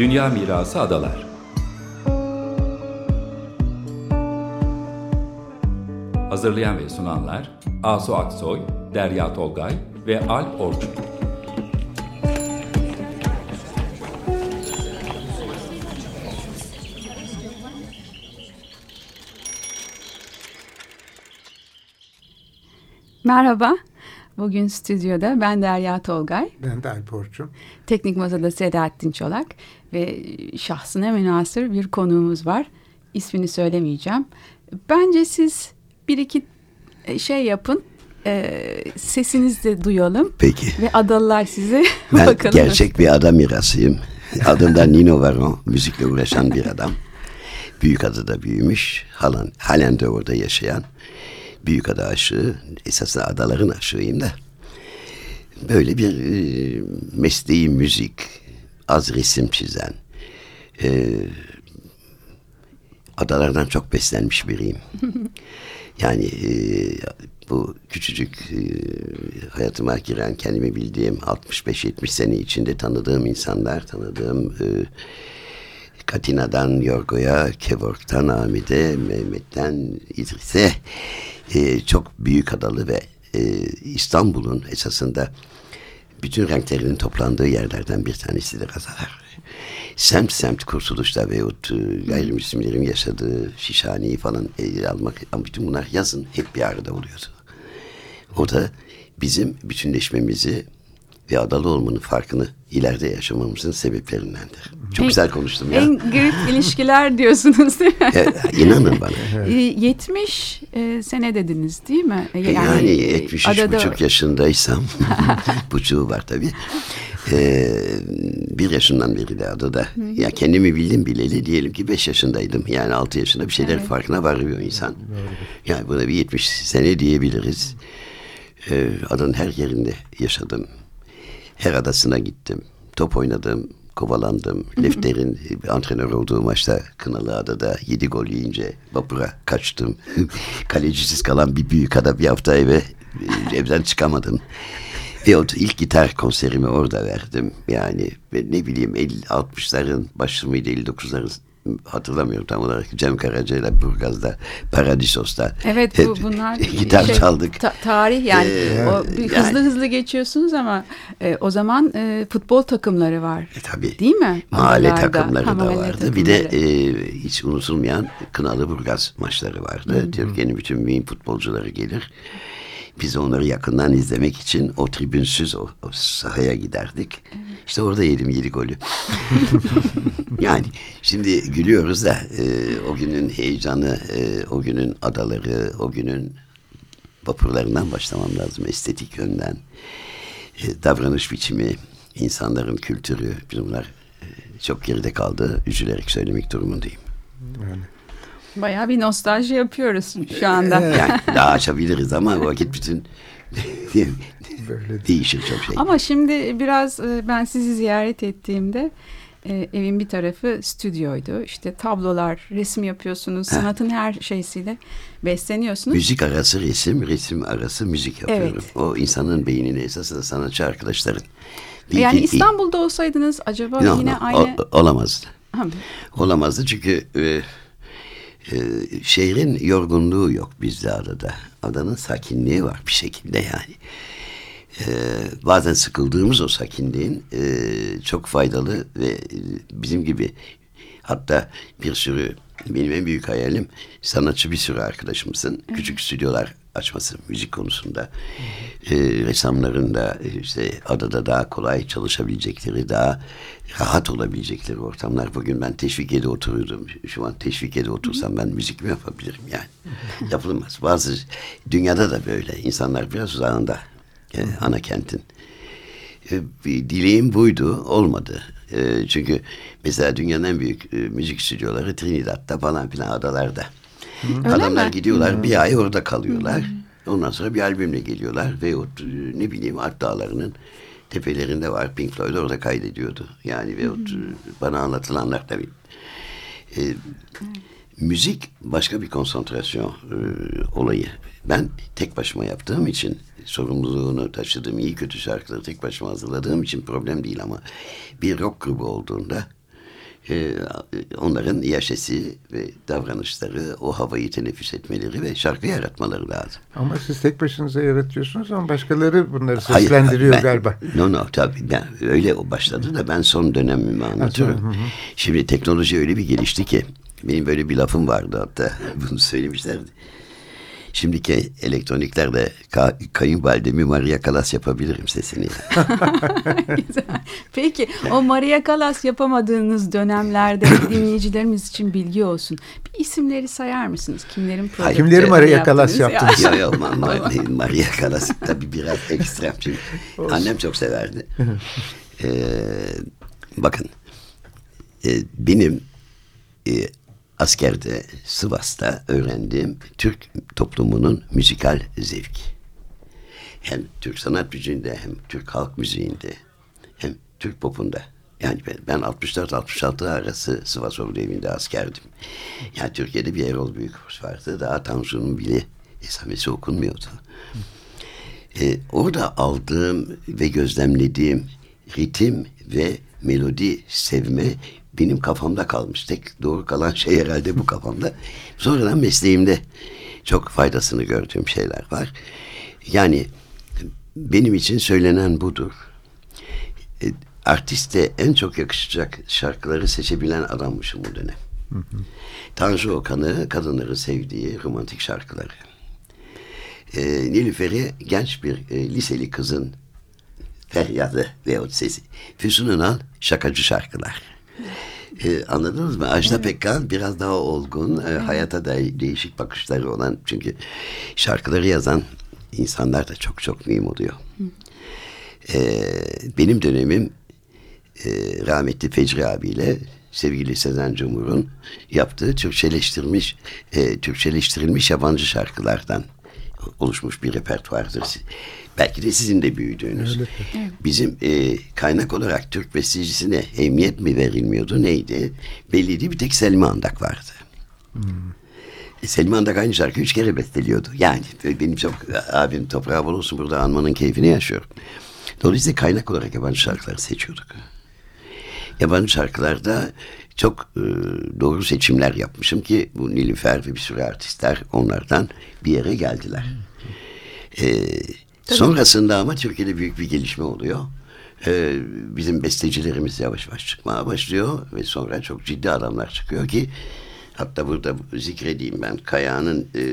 Dünya Mirası Adalar Hazırlayan ve sunanlar Asu Aksoy, Derya Tolgay ve Alp Orçun. Merhaba. Bugün stüdyoda ben Derya Tolgay. Ben de Alp Orçun. Teknik Masada Sedahattin Çolak ve şahsına münasır bir konuğumuz var. İsmini söylemeyeceğim. Bence siz bir iki e, şey yapın. E, sesinizi de duyalım. Peki. Ve adalılar size Ben bakalım. gerçek bir adam mirasıyım. Adım da Nino Varon. Müzikle uğraşan bir adam. Büyükada'da büyümüş. Halen, halen de orada yaşayan. Büyükada aşığı. Esasında adaların aşığıyım da. Böyle bir e, mesleği müzik. Az resim çizen. E, adalardan çok beslenmiş biriyim. Yani e, bu küçücük e, hayatıma giren kendimi bildiğim 65-70 sene içinde tanıdığım insanlar, tanıdığım e, Katina'dan Yorgo'ya, Kevork'tan Ahmet'e, Mehmet'ten İdris'e e, çok büyük adalı ve e, İstanbul'un esasında bütün renklerinin toplandığı yerlerden bir tanesidir adalar. Semt semt kurtuluşta veyahut e, gayrimüslimlerin yaşadığı Şişhane'yi falan ele almak, bütün bunlar yazın hep bir arada oluyordu. O da bizim bütünleşmemizi ve adalı olmanın farkını ileride yaşamamızın sebeplerindendir. Çok En- güzel konuştum ya. En garip ilişkiler diyorsunuz değil mi? E, inanın bana. E, 70 e, sene dediniz değil mi? E, Yani, e, 73 adada- buçuk yaşındaysam buçuğu var tabii. Ee, bir yaşından beri de adada. Ya kendimi bildim bileli diyelim ki beş yaşındaydım. Yani altı yaşında bir şeylerin Evet. farkına varıyor insan. Yani buna bir 70 sene diyebiliriz. Ee, adanın her yerinde yaşadım. Her adasına gittim. Top oynadım, kovalandım. Lefter'in antrenör olduğu maçta Kınalı Adada yedi gol yiyince vapura kaçtım. Kalecisiz kalan bir büyük ada bir hafta eve e, evden çıkamadım. Ve o ilk gitar konserimi orada verdim. Yani ne bileyim 50 60'ların başı mıydı 59'ların hatırlamıyorum tam olarak. Cem Karaca ile Burgaz'da Paradisos'ta Evet bu, bunlar gitar şey, çaldık. ta- tarih yani Ee, o, yani- hızlı hızlı geçiyorsunuz ama e, o zaman e, futbol takımları var. E, tabii. Değil mi? Mahalle Adalarda. takımları Ha, da mahalle vardı. Bir de takımları. e, hiç unutulmayan Kınalı Burgaz maçları vardı. Türkiye'nin bütün mühim futbolcuları gelir. Biz onları yakından izlemek için o tribünsüz o, o sahaya giderdik. İşte orada yedim yedi golü. yani şimdi gülüyoruz da e, o günün heyecanı, e, o günün adaları, o günün vapurlarından başlamam lazım. Estetik yönden, e, davranış biçimi, insanların kültürü, bunlar e, çok geride kaldı. Üzülerek söylemek durumundayım. Yani. Bayağı bir nostalji yapıyoruz şu anda. Yani daha açabiliriz ama o vakit bütün Böyle değişir çok şey. Ama şimdi biraz e, ben sizi ziyaret ettiğimde e, evin bir tarafı stüdyoydu. İşte tablolar, resim yapıyorsunuz, sanatın her şeysiyle besleniyorsunuz. Müzik arası resim, resim arası müzik yapıyorum. Evet. O insanın beynini esasında sanatçı arkadaşların. yani bildiği- İstanbul'da olsaydınız acaba No, yine no, aynı... o- olamazdı. Ha, Olamazdı çünkü e, e, şehrin yorgunluğu yok bizde adada. Adanın sakinliği var bir şekilde yani. E, bazen sıkıldığımız o sakinliğin e, çok faydalı ve e, bizim gibi hatta bir sürü benim en büyük hayalim sanatçı bir sürü arkadaşımızın küçük stüdyolar açması müzik konusunda. E, ressamların da e, işte adada daha kolay çalışabilecekleri, daha rahat olabilecekleri ortamlar. Bugün ben Teşvikiye'de oturuyordum. Şu an Teşvikiye'de otursam ben müzik mi yapabilirim yani? Yapılmaz. Bazı dünyada da böyle. İnsanlar biraz uzağında e, ana kentin. E, bir dileğim buydu. Olmadı. E, çünkü mesela dünyanın en büyük e, müzik stüdyoları Trinidad'da falan filan adalarda. Adamlar mi? gidiyorlar bir ay orada kalıyorlar. Ondan sonra bir albümle geliyorlar. Veyahut e, ne bileyim Alp Dağları'nın tepelerinde var. Pink Floyd orada kaydediyordu. Yani veyahut e, bana anlatılanlar tabii. E, müzik başka bir konsantrasyon e, olayı. Ben tek başıma yaptığım için sorumluluğunu taşıdığım iyi kötü şarkıları tek başıma hazırladığım için problem değil ama bir rock grubu olduğunda e, onların yaşesi ve davranışları, o havayı teneffüs etmeleri ve şarkı yaratmaları lazım. Ama siz tek başınıza yaratıyorsunuz ama başkaları bunları seslendiriyor Hayır, ben, galiba. No no tabii ben öyle o başladı da ben son dönemimi anlatıyorum. Şimdi teknoloji öyle bir gelişti ki benim böyle bir lafım vardı hatta bunu söylemişlerdi. Şimdiki elektroniklerde ka kayınvalidemi Maria Callas yapabilirim sesini. Peki o Maria Callas yapamadığınız dönemlerde dinleyicilerimiz için bilgi olsun. Bir isimleri sayar mısınız? Kimlerin Hayır, Kimleri Maria ya? yaptınız? ya ya Ma- Ma- Maria Callas tabii biraz ekstrem. Çünkü annem çok severdi. Ee, bakın e, benim e, askerde Sivas'ta öğrendiğim Türk toplumunun müzikal zevki. Hem Türk sanat müziğinde hem Türk halk müziğinde hem Türk popunda. Yani ben, ben 64-66 arası Sivas Ordu Evi'nde askerdim. Yani Türkiye'de bir Erol Büyükbaş vardı. Daha Tansu'nun bile esamesi okunmuyordu. Ee, orada aldığım ve gözlemlediğim ritim ve melodi sevme benim kafamda kalmış. Tek doğru kalan şey herhalde bu kafamda. Sonradan mesleğimde çok faydasını gördüğüm şeyler var. Yani benim için söylenen budur. E, artiste en çok yakışacak şarkıları seçebilen adammışım bu dönem. Tanju Okan'ı kadınları sevdiği romantik şarkıları. E, Nilüfer'i genç bir e, liseli kızın feryadı veyahut sesi. Füsun Ünal şakacı şarkılar. Ee, anladınız mı? Ajda Pekkan biraz daha olgun, e, hayata da değişik bakışları olan çünkü şarkıları yazan insanlar da çok çok mühim oluyor. Ee, benim dönemim e, rahmetli Fecri abiyle sevgili Sezen Cumhur'un yaptığı Türkçeleştirilmiş e, Türkçeleştirilmiş yabancı şarkılardan oluşmuş bir repertuardır. Belki de sizin de büyüdüğünüz. Bizim e, kaynak olarak Türk bestecisine emniyet mi verilmiyordu neydi? Belliydi bir tek Selmi Andak vardı. E, Selmi Andak aynı şarkıyı üç kere besteliyordu. Yani benim çok abim toprağı bol olsun burada anmanın keyfini yaşıyorum. Dolayısıyla kaynak olarak yabancı şarkıları seçiyorduk. Yabancı şarkılarda çok e, doğru seçimler yapmışım ki bu Nilüfer ve bir sürü artistler onlardan bir yere geldiler. E, sonrasında ama Türkiye'de büyük bir gelişme oluyor. E, bizim bestecilerimiz yavaş yavaş çıkmaya başlıyor ve sonra çok ciddi adamlar çıkıyor ki hatta burada zikredeyim ben Kaya'nın e,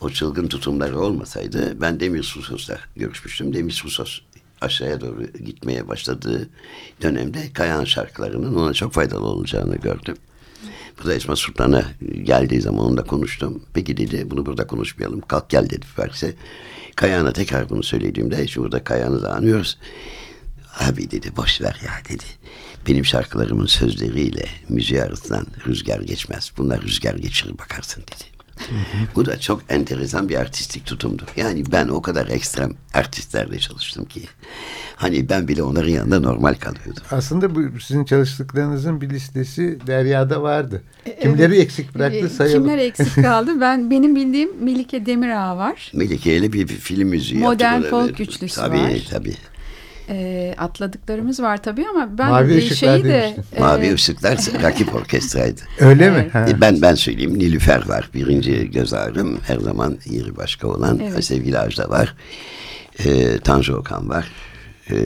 o çılgın tutumları olmasaydı ben Demir Susos'la görüşmüştüm. Demir Susos aşağıya doğru gitmeye başladığı dönemde Kayan şarkılarının ona çok faydalı olacağını gördüm. Bu da Esma Sultan'a geldiği zaman onunla konuştum. Peki dedi bunu burada konuşmayalım. Kalk gel dedi Ferse. Kayan'a tekrar bunu söylediğimde işte burada Kayan'ı da anıyoruz. Abi dedi boş ver ya dedi. Benim şarkılarımın sözleriyle müziği arasından rüzgar geçmez. Bunlar rüzgar geçirir bakarsın dedi. Bu da çok enteresan bir artistik tutumdur. Yani ben o kadar ekstrem artistlerle çalıştım ki. Hani ben bile onların yanında normal kalıyordum. Aslında bu sizin çalıştıklarınızın bir listesi Derya'da vardı. Kimleri eksik bıraktı Ee, sayalım. Kimler eksik kaldı? Ben benim bildiğim Melike Demirağ var. Melike ile bir, bir film müziği Modern yaptık. folk üçlüsü tabii, var. Tabii tabii. Ee, atladıklarımız var tabii ama ben Mavi e, şeyi de e, Mavi Işıklar rakip orkestraydı. Öyle mi? Ha. E, Ben ben söyleyeyim Nilüfer var. Birinci göz ağrım. Her zaman yeri başka olan Evet. sevgili Ajda var. E, Tanju Okan var. E,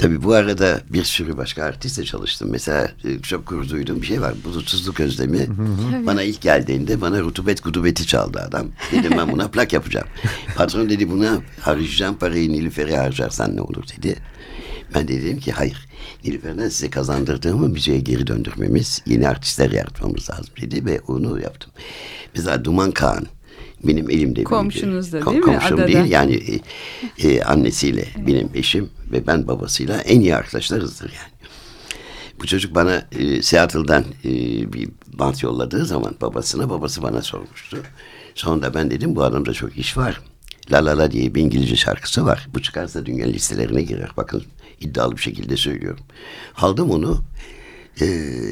tabii bu arada bir sürü başka artistle çalıştım. Mesela e, çok gurur duyduğum bir şey var. Bulutsuzluk özlemi. Bana ilk geldiğinde bana rutubet gudubeti çaldı adam. Dedim ben buna plak yapacağım. Patron dedi buna harcayacağım parayı Nilüfer'e harcarsan ne olur dedi. Ben de dedim ki hayır. Nilüfer'den size kazandırdığımı müziğe geri döndürmemiz, yeni artistler yaratmamız lazım dedi ve onu yaptım. Mesela Duman Kağan benim elimde. Komşunuz da Kom- değil mi? Komşum Adada. değil yani e, e, annesiyle benim eşim ve ben babasıyla en iyi arkadaşlarızdır yani. Bu çocuk bana e, Seattle'dan e, bir bant yolladığı zaman babasına babası bana sormuştu. Sonra ben dedim bu adamda çok iş var. La La La diye bir İngilizce şarkısı var. Bu çıkarsa dünya listelerine girer. Bakın iddialı bir şekilde söylüyorum. Aldım onu e,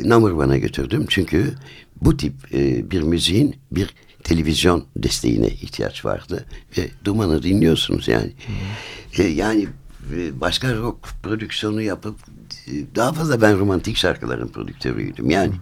Number götürdüm. Çünkü bu tip e, bir müziğin bir televizyon desteğine ihtiyaç vardı. Ve Duman'ı dinliyorsunuz yani. E, yani e, başka rock prodüksiyonu yapıp daha fazla ben romantik şarkıların prodüktörüydüm. Yani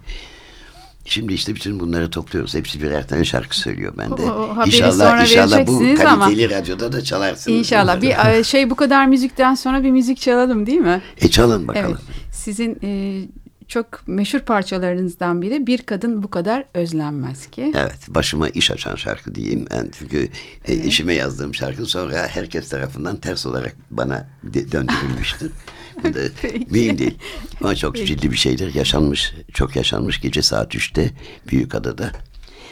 Şimdi işte bütün bunları topluyoruz. Hepsi birer tane şarkı söylüyor bende. O- inşallah sonra inşallah bu vereceksiniz ama- kaliteli radyoda da çalarsınız. İnşallah. Bir e, şey bu kadar müzikten sonra bir müzik çalalım değil mi? E çalın bakalım. Evet. Sizin e, çok meşhur parçalarınızdan biri Bir Kadın Bu Kadar Özlenmez ki. Evet, başıma iş açan şarkı diyeyim. Yani çünkü e, işime yazdığım şarkı sonra herkes tarafından ters olarak bana döndürülmüştür. Bu da mühim değil. Ama çok Peki. ciddi bir şeydir. Yaşanmış, çok yaşanmış. Gece saat 3'te Büyükada'da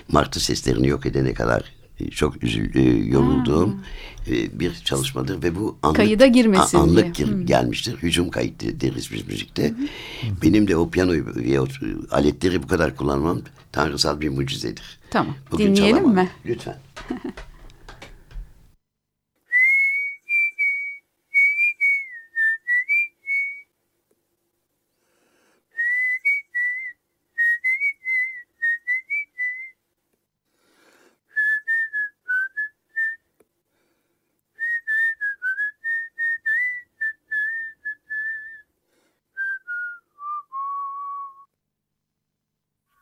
martı seslerini yok edene kadar çok üzül, e, yorulduğum e, bir çalışmadır ve bu anlık, Kayıda girmesin anlık diye. gir- gelmiştir. Hücum kayıt de- deriz biz müzikte. Benim de o piyanoyu ve o aletleri bu kadar kullanmam tanrısal bir mucizedir. Tamam. Bugün Dinleyelim çalamam. mi? Lütfen.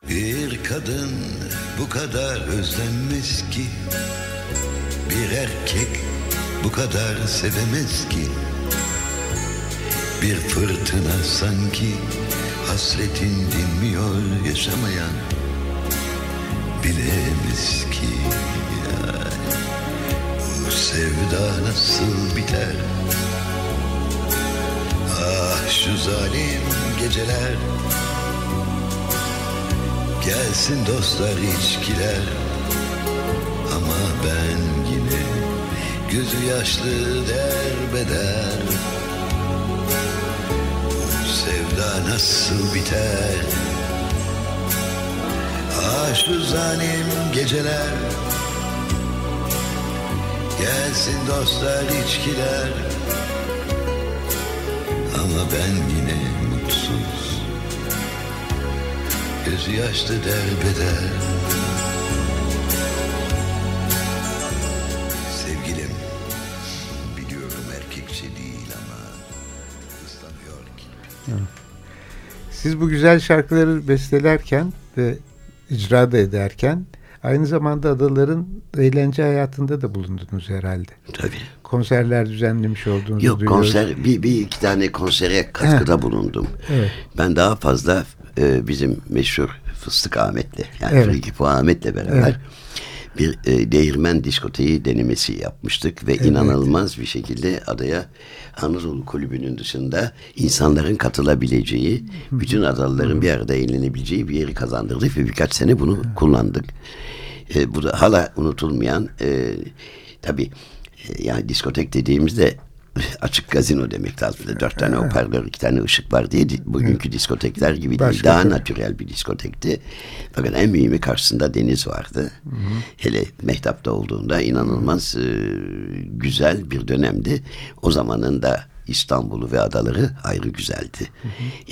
Bir kadın bu kadar özlenmez ki. Bir erkek bu kadar sevemez ki. Bir fırtına sanki hasretin dinmiyor yaşamayan. Bilemez ki ya, bu sevda nasıl biter? Ah şu zalim geceler Gelsin dostlar içkiler. Ama ben yine Gözü yaşlı derbeder. Sevda nasıl biter? Ah şu zalim geceler. Gelsin dostlar içkiler. Ama ben yine Gözü yaşlı derbeder Sevgilim Biliyorum erkekçe değil ama ıslanıyor ki Siz bu güzel şarkıları bestelerken ve icra da ederken aynı zamanda adaların eğlence hayatında da bulundunuz herhalde. Tabii. Konserler düzenlemiş olduğunuzu Yok duyuyoruz. konser bir, bir iki tane konsere katkıda bulundum. Evet. Ben daha fazla e, bizim meşhur Fıstık Ahmet'le yani Evet. Frigipo Ahmet'le beraber Evet. bir e, değirmen diskoteği denemesi yapmıştık ve inanılmaz bir şekilde adaya Anadolu Kulübü'nün dışında insanların katılabileceği, bütün adalıların bir arada eğlenebileceği bir yeri kazandırdık ve birkaç sene bunu kullandık. E, bu da hala unutulmayan e, tabii e, yani diskotek dediğimizde açık gazino demek lazım. Dört tane hoparlör, iki tane ışık var diye di- bugünkü diskotekler gibi değil. Başka Daha türlü. natürel bir diskotekti. Fakat en mühimi karşısında deniz vardı. Hele Mehtap'ta olduğunda inanılmaz e, güzel bir dönemdi. O zamanın da İstanbul'u ve adaları ayrı güzeldi.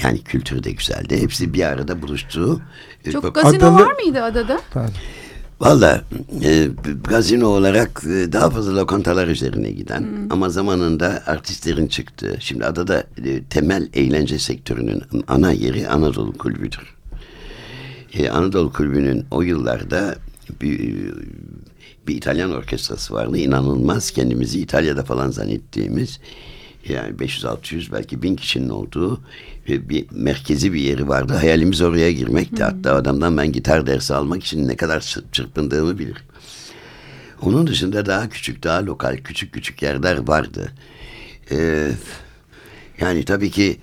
Yani kültürü de güzeldi. Hepsi bir arada buluştuğu. e, Çok bak- gazino Adalı- var mıydı adada? Pardon. Valla e, gazino olarak e, daha fazla lokantalar üzerine giden ama zamanında artistlerin çıktığı. Şimdi adada e, temel eğlence sektörünün ana yeri Anadolu Kulübü'dür. E, Anadolu Kulübü'nün o yıllarda bir, bir İtalyan orkestrası vardı. İnanılmaz kendimizi İtalya'da falan zannettiğimiz yani 500-600 belki 1000 kişinin olduğu e, bir merkezi bir yeri vardı. Hayalimiz oraya girmekti. Hatta adamdan ben gitar dersi almak için ne kadar çır- çırpındığımı bilir. Onun dışında daha küçük, daha lokal, küçük küçük yerler vardı. Ee, yani tabii ki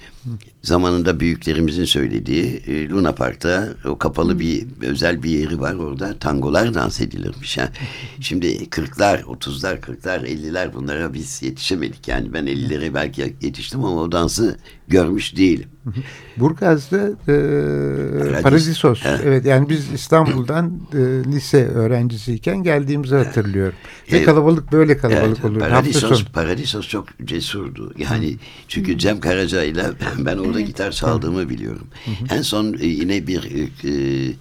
zamanında büyüklerimizin söylediği e, Luna Park'ta o kapalı bir özel bir yeri var orada tangolar dans edilirmiş. Ha. Şimdi 40'lar, 30'lar, 40'lar, 50'ler bunlara biz yetişemedik. Yani ben 50'lere belki yetiştim ama o dansı görmüş değilim. Burgaz'da e, Paradisos. Evet. Evet. yani biz İstanbul'dan e, lise öğrencisiyken geldiğimizi hatırlıyorum. Ve Evet. kalabalık böyle kalabalık Evet. Hafta Paradisos. Paradisos çok cesurdu. Yani çünkü Cem Karaca ile ben orada gitar çaldığımı biliyorum. En son e, yine bir e,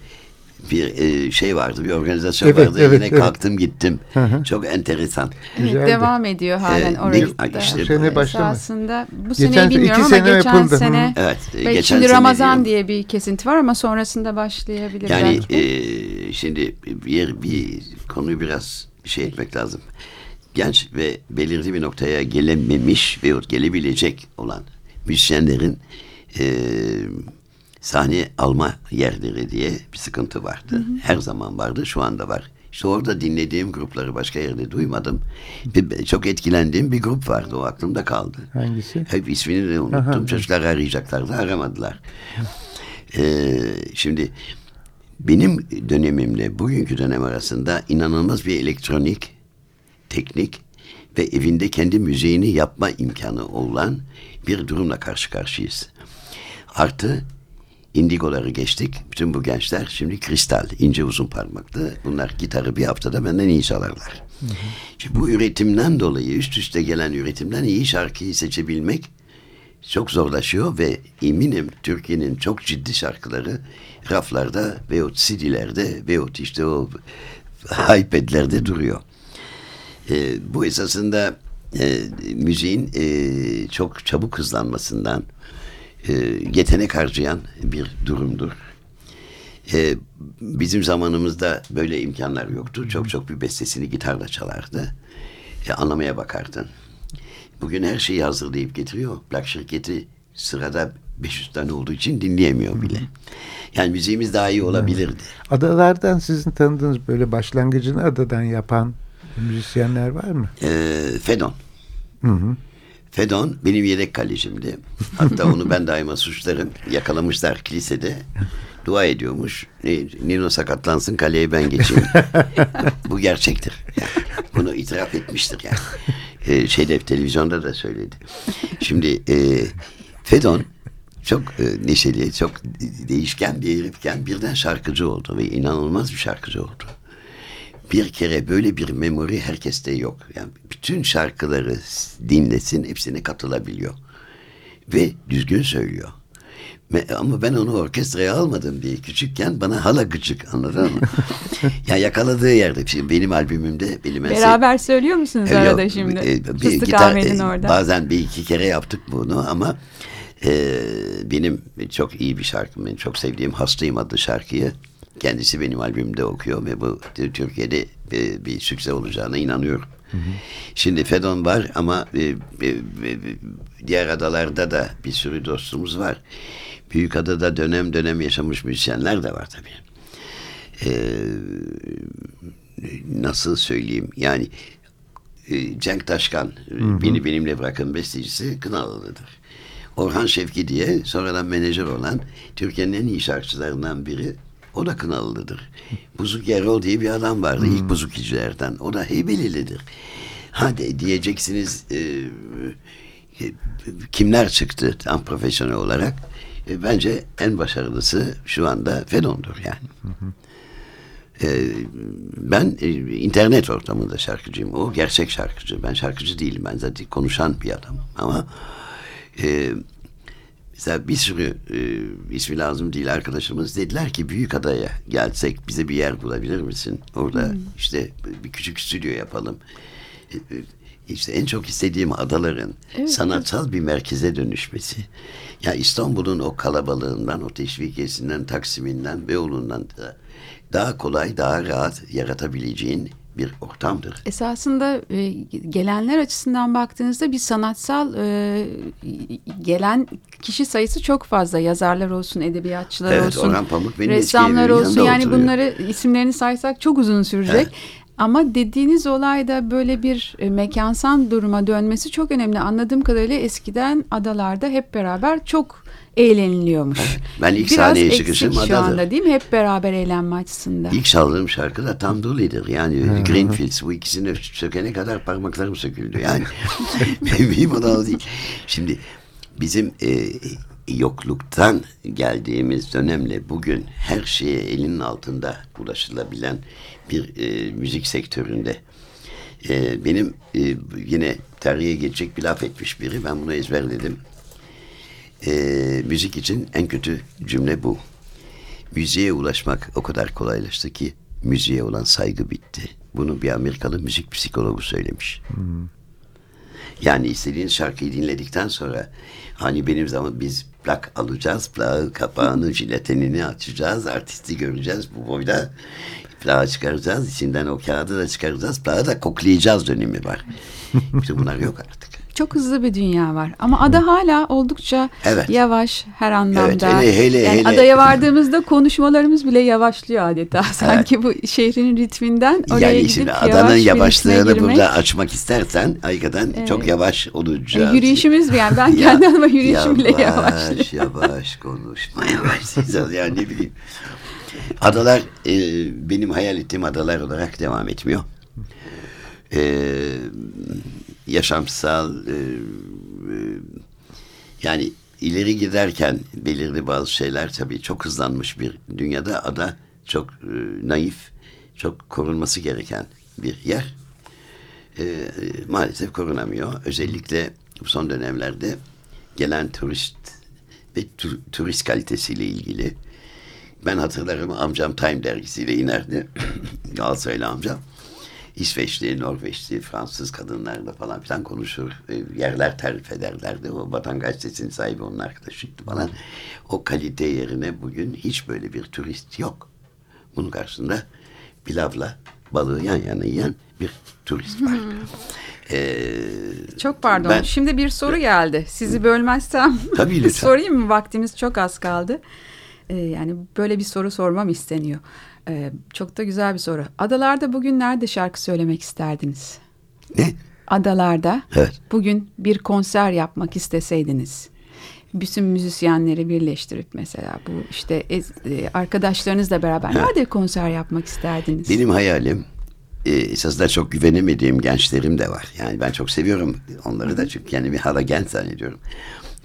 bir e, şey vardı, bir organizasyon Evet, vardı. evet, Yine evet. kalktım gittim. Hı hı. Çok enteresan. Evet, Güzeldi. devam ediyor halen Ee, orada. bir- da. işte- Sene başlamadı. Esasında bu Geçen seneyi se- bilmiyorum iki ama sene geçen yapıldı. Hı. sene Evet, e, belki geçen şimdi sene Ramazan diyorum. diye bir kesinti var ama sonrasında başlayabilir Yani belki. e, şimdi bir, bir konuyu biraz şey etmek lazım. Genç ve belirli bir noktaya gelememiş veyahut gelebilecek olan müzisyenlerin e, sahne alma yerleri diye bir sıkıntı vardı. Her zaman vardı, şu anda var. İşte orada dinlediğim grupları başka yerde duymadım. Bir, çok etkilendiğim bir grup vardı. O aklımda kaldı. Hangisi? Hep ismini de unuttum. Aha. Çocuklar arayacaklardı, aramadılar. Ee, şimdi benim dönemimle bugünkü dönem arasında inanılmaz bir elektronik, teknik ve evinde kendi müziğini yapma imkanı olan bir durumla karşı karşıyayız. Artı indigoları geçtik. Bütün bu gençler şimdi kristal, ince uzun parmaklı. Bunlar gitarı bir haftada benden iyi çalarlar. Şimdi bu üretimden dolayı üst üste gelen üretimden iyi şarkıyı seçebilmek çok zorlaşıyor ve eminim Türkiye'nin çok ciddi şarkıları raflarda veyahut CD'lerde veyahut işte o iPad'lerde duruyor. Ee, bu esasında e, müziğin e, çok çabuk hızlanmasından e, yetenek harcayan bir durumdur. E, bizim zamanımızda böyle imkanlar yoktu. Çok çok bir bestesini gitarla çalardı. E, anlamaya bakardın. Bugün her şeyi hazırlayıp getiriyor. Plak şirketi sırada 500 tane olduğu için dinleyemiyor bile. Yani müziğimiz daha iyi olabilirdi. Adalardan sizin tanıdığınız böyle başlangıcını adadan yapan müzisyenler var mı? E, Fedon. Hı hı. Fedon benim yedek kalecimdi. Hatta onu ben daima suçlarım. Yakalamışlar kilisede. Dua ediyormuş. E, Nino sakatlansın kaleye ben geçeyim. Bu gerçektir. Yani bunu itiraf etmiştir yani. E, şeyde televizyonda da söyledi. Şimdi e, Fedon çok e, neşeli, çok değişken bir herifken birden şarkıcı oldu ve inanılmaz bir şarkıcı oldu bir kere böyle bir memori herkeste yok. Yani bütün şarkıları dinlesin, hepsine katılabiliyor. Ve düzgün söylüyor. Ama ben onu orkestraya almadım diye küçükken bana hala gıcık anladın mı? ya yakaladığı yerde. Şimdi benim albümümde benim Beraber söylüyor musunuz E, yok, arada şimdi? e, bir gitar- e, orada. Bazen bir iki kere yaptık bunu ama e, benim çok iyi bir şarkım. Benim çok sevdiğim Hastayım adlı şarkıyı kendisi benim albümümde okuyor ve bu Türkiye'de e, bir sükse olacağına inanıyorum. Şimdi Fedon var ama e, e, e, diğer adalarda da bir sürü dostumuz var. Büyükada'da dönem dönem yaşamış müzisyenler de var tabii. Ee, nasıl söyleyeyim yani e, Cenk Taşkan e, beni benimle bırakın bestecisi Kınalı'dır. Orhan Şevki diye sonradan menajer olan Türkiye'nin en iyi şarkıcılarından biri o da Kınalı'dır. Buzuk Erol diye bir adam vardı ilk buzukicilerden. O da Heybeli'lidir. Hadi diyeceksiniz e, e, kimler çıktı tam profesyonel olarak? E, bence en başarılısı şu anda Fedon'dur yani. Ee, ben e, internet ortamında şarkıcıyım. O gerçek şarkıcı. Ben şarkıcı değilim. Ben zaten konuşan bir adamım. Ama e, mesela bir sürü e, ismi lazım değil arkadaşımız dediler ki Büyükada'ya gelsek bize bir yer bulabilir misin? Orada işte bir küçük stüdyo yapalım. E, e, İşte en çok istediğim adaların Evet, sanatsal bir merkeze dönüşmesi. Ya İstanbul'un o kalabalığından, o teşvikiyesinden, Taksim'inden, Beyoğlu'ndan da daha kolay, daha rahat yaratabileceğin bir ortamdır. Esasında e, gelenler açısından baktığınızda bir sanatsal e, gelen kişi sayısı çok fazla. Yazarlar olsun, edebiyatçılar Evet, olsun, Orhan Pamuk ressamlar olsun. Yani oturuyor. bunları isimlerini saysak çok uzun sürecek. Evet. Ama dediğiniz olayda böyle bir e, mekansal duruma dönmesi çok önemli. Anladığım kadarıyla eskiden adalarda hep beraber çok eğleniliyormuş. Ben ilk Biraz sahneye eksik çıkışım şu adadır. anda değil mi? Hep beraber eğlenme açısından. İlk çaldığım şarkı da Tam Dooley'dir. Yani Greenfields. Bu ikisini sökene kadar parmaklarım söküldü. Yani da o değil. Şimdi bizim e, yokluktan geldiğimiz dönemle bugün her şeye elinin altında ulaşılabilen bir e, müzik sektöründe e, benim e, yine tarihe geçecek bir laf etmiş biri. Ben bunu ezberledim. E, müzik için en kötü cümle bu. müziğe ulaşmak o kadar kolaylaştı ki müziğe olan saygı bitti. Bunu bir Amerikalı müzik psikologu söylemiş. Yani istediğin şarkıyı dinledikten sonra hani benim zaman biz plak alacağız, plağı kapağını, jiletenini açacağız, artisti göreceğiz bu boyda. Plağı çıkaracağız, içinden o kağıdı da çıkaracağız, plağı da koklayacağız dönemi var. İşte bunlar yok artık. Çok hızlı bir dünya var ama ada hala oldukça Evet. yavaş her anlamda. hele- hele- yani hele- adaya vardığımızda konuşmalarımız bile yavaşlıyor adeta. Sanki bu şehrin ritminden oraya yani gidip şimdi yavaş adanın ritme yavaşlığını girmek. burada açmak istersen hakikaten çok yavaş olacağız. E, yürüyüşümüz yani ben Ya, kendi adıma yürüyüşüm bile yavaşlıyor. Yavaş yavaş konuşmaya başlayacağız yani ne bileyim. Adalar e, benim hayal ettiğim adalar olarak devam etmiyor. E, yaşamsal e, e, yani ileri giderken belirli bazı şeyler tabii çok hızlanmış bir dünyada ada çok e, naif, çok korunması gereken bir yer. E, maalesef korunamıyor. Özellikle bu son dönemlerde gelen turist ve tu- turist kalitesiyle ilgili. Ben hatırlarım amcam Time dergisiyle inerdi. Galatasaraylı amcam. İsveçli, Norveçli, Fransız kadınlarla falan filan konuşur. E, Yerler tarif ederlerdi. O Vatan Gazetesi'nin sahibi onun arkadaşıydı falan. O kalite yerine bugün hiç böyle bir turist yok. Bunun karşısında pilavla balığı yan yana yiyen bir turist var. Ee, Çok pardon. Ben- Şimdi bir soru geldi. Sizi bölmezsem Tabii, lütfen. sorayım mı? Vaktimiz çok az kaldı. Ee, yani böyle bir soru sormam isteniyor. Ee, çok da güzel bir soru. Adalarda bugün nerede şarkı söylemek isterdiniz? ne? Adalarda Evet. bugün bir konser yapmak isteseydiniz. Bütün müzisyenleri birleştirip mesela bu işte ez- e, arkadaşlarınızla beraber nerede konser yapmak isterdiniz? Benim hayalim e, esasında çok güvenemediğim gençlerim de var. Yani ben çok seviyorum onları da çünkü kendimi hala genç zannediyorum.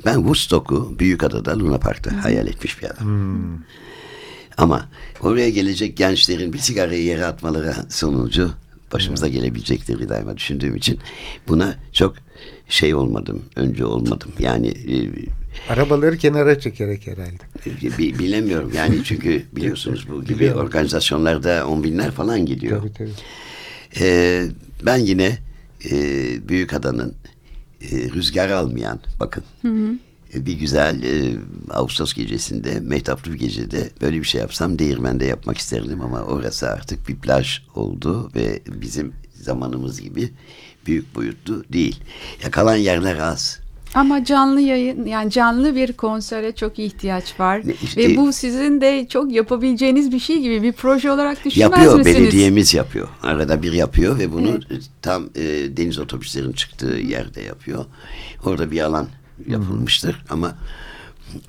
Ben Woodstock'u Büyükada'da Luna Park'ta hayal etmiş bir adam. Ama oraya gelecek gençlerin bir sigarayı yere atmaları sonucu başımıza gelebilecekleri daima düşündüğüm için buna çok şey olmadım, önce olmadım. Yani e, Arabaları kenara çekerek herhalde. bi- bilemiyorum yani çünkü biliyorsunuz bu gibi Biliyorum. organizasyonlarda on binler falan gidiyor. Tabii tabii. Ee, ben yine e, Büyükada'nın e, rüzgar almayan bakın e, bir güzel e, Ağustos gecesinde mehtaplı bir gecede böyle bir şey yapsam değirmende yapmak isterdim ama orası artık bir plaj oldu ve bizim zamanımız gibi büyük boyutlu değil. Ya kalan yerler az. Ama canlı yayın yani canlı bir konsere çok ihtiyaç var. İşte- Ve bu sizin de çok yapabileceğiniz bir şey gibi bir proje olarak düşünmez Yapıyor misiniz? belediyemiz yapıyor. Arada bir yapıyor ve bunu tam e, deniz otobüslerin çıktığı yerde yapıyor. Orada bir alan yapılmıştır. Ama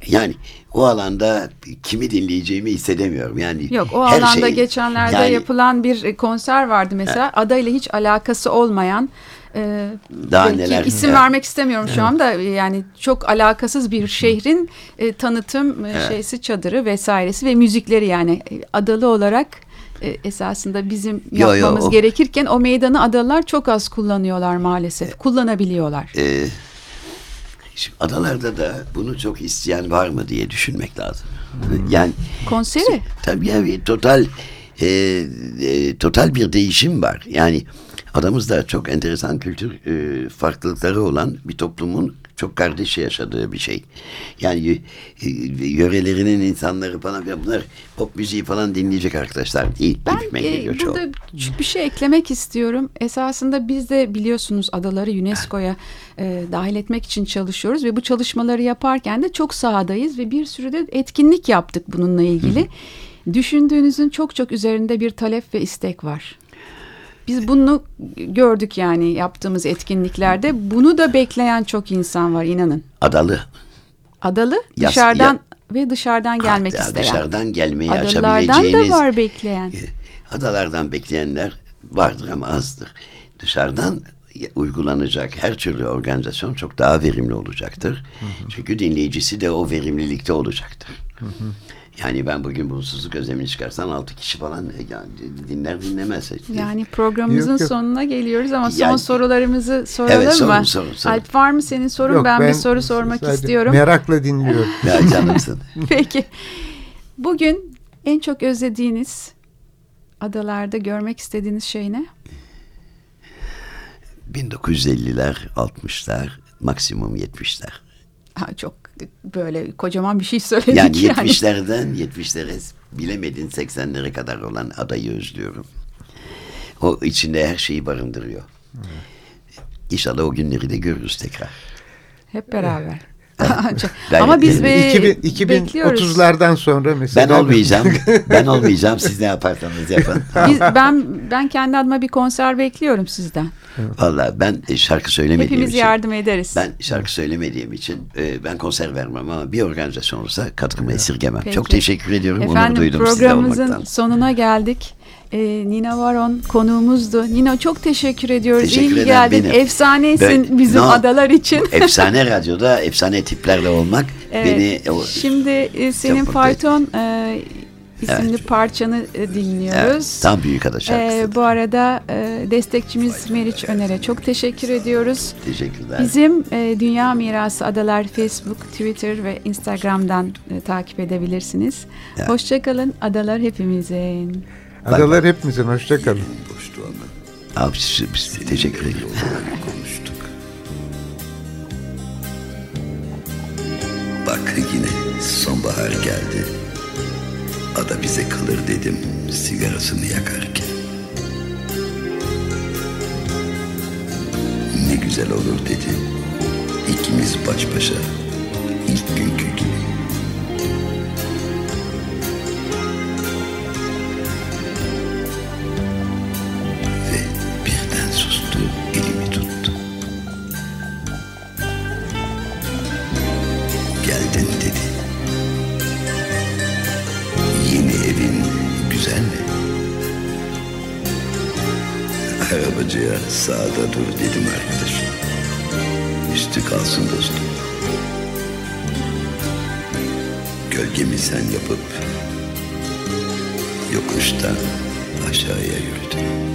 yani o alanda kimi dinleyeceğimi hissedemiyorum. Yani Yok o her alanda şey- geçenlerde yani yapılan bir e, konser vardı mesela. Adayla hiç alakası olmayan e, Daha belki neler- isim Evet. vermek istemiyorum şu anda. Yani çok alakasız bir şehrin e, tanıtım e, şeysi çadırı vesairesi ve müzikleri yani. E, adalı olarak e, esasında bizim Yo, yo, yapmamız o- gerekirken o meydanı adalılar çok az kullanıyorlar maalesef. Kullanabiliyorlar. e, şimdi adalarda da bunu çok isteyen var mı diye düşünmek lazım. Yani Konseri Tabii yani total e, e, total bir değişim var. Yani adamızda çok enteresan kültür e, farklılıkları olan bir toplumun çok kardeşçe yaşadığı bir şey. Yani e, yörelerinin insanları falan filan bunlar pop müziği falan dinleyecek arkadaşlar değil. Ben e, çoğu. burada küçük bir şey eklemek istiyorum. Esasında biz de biliyorsunuz adaları UNESCO'ya e, dahil etmek için çalışıyoruz ve bu çalışmaları yaparken de çok sahadayız ve bir sürü de etkinlik yaptık bununla ilgili. Düşündüğünüzün çok çok üzerinde bir talep ve istek var. Biz bunu gördük yani yaptığımız etkinliklerde. Bunu da bekleyen çok insan var inanın. Adalı. Adalı Yas- dışarıdan ve dışarıdan gelmek Hatta isteyen. Dışarıdan gelmeyi Adalardan açabileceğiniz. da var bekleyen. E, Adalardan bekleyenler vardır ama azdır. Dışarıdan uygulanacak her türlü organizasyon çok daha verimli olacaktır. Çünkü dinleyicisi de o verimlilikte olacaktır. Yani ben bugün bulutsuzluk özlemini çıkarsan altı kişi falan e, yani dinler dinlemez. Yani programımızın Yok, yok. sonuna geliyoruz ama son Yani- sorularımızı soralım Evet, sorun, mı? sorun, sorun. Alp var mı senin sorun? Yok, ben, bir soru sormak istiyorum. Merakla dinliyorum. Ya canımsın. Peki. Bugün En çok özlediğiniz adalarda görmek istediğiniz şey ne? 1950'ler, 60'lar, maksimum 70'ler. Ha, çok böyle kocaman bir şey söyledik Yani yani. 70'lerden 70'lere bilemedin 80'lere kadar olan adayı özlüyorum. O içinde her şeyi barındırıyor. İnşallah o günleri de görürüz tekrar. Hep beraber. Gayret Ama biz be, 2000, bekliyoruz. 2030'lardan sonra mesela. Ben olmayacağım. ben olmayacağım. Siz ne yaparsanız yapın. Biz, ben ben kendi adıma bir konser bekliyorum sizden. Vallahi ben e, şarkı söylemediğim Hepimiz için. yardım ederiz. Ben şarkı söylemediğim için e, ben konser vermem ama bir organizasyon olursa katkımı esirgemem. Peki. Çok teşekkür ediyorum. Onur Efendim duydum sizde programımızın sonuna geldik. Ee, Nina Varon konuğumuzdu. Nina çok teşekkür ediyoruz. Teşekkür İyi geldin. benim. Efsanesin Ben- bizim No. adalar için. Efsane radyoda efsane tiplerle olmak Evet. beni o, Şimdi e, senin fayton e, isimli Evet. parçanı e, dinliyoruz. evet, tam büyük ada şarkısı. Ee, bu arada e, destekçimiz Meriç Öner'e çok teşekkür ediyoruz. Teşekkürler. Bizim e, Dünya Mirası Adalar Facebook, Twitter ve Instagram'dan e, takip edebilirsiniz. Evet. Hoşçakalın. Adalar hepimizin. Adalar hepimizin hoşçakalın. Abi siz- biz teşekkür ederim. konuştuk. Bak yine sonbahar geldi. Ada bize kalır dedim sigarasını yakarken. Ne güzel olur dedi. İkimiz baş başa ilk günkü gibi. Sağda dur dedim arkadaşım. Üstü kalsın dostum. Gölgemi sen yapıp yokuştan aşağıya yürüdüm.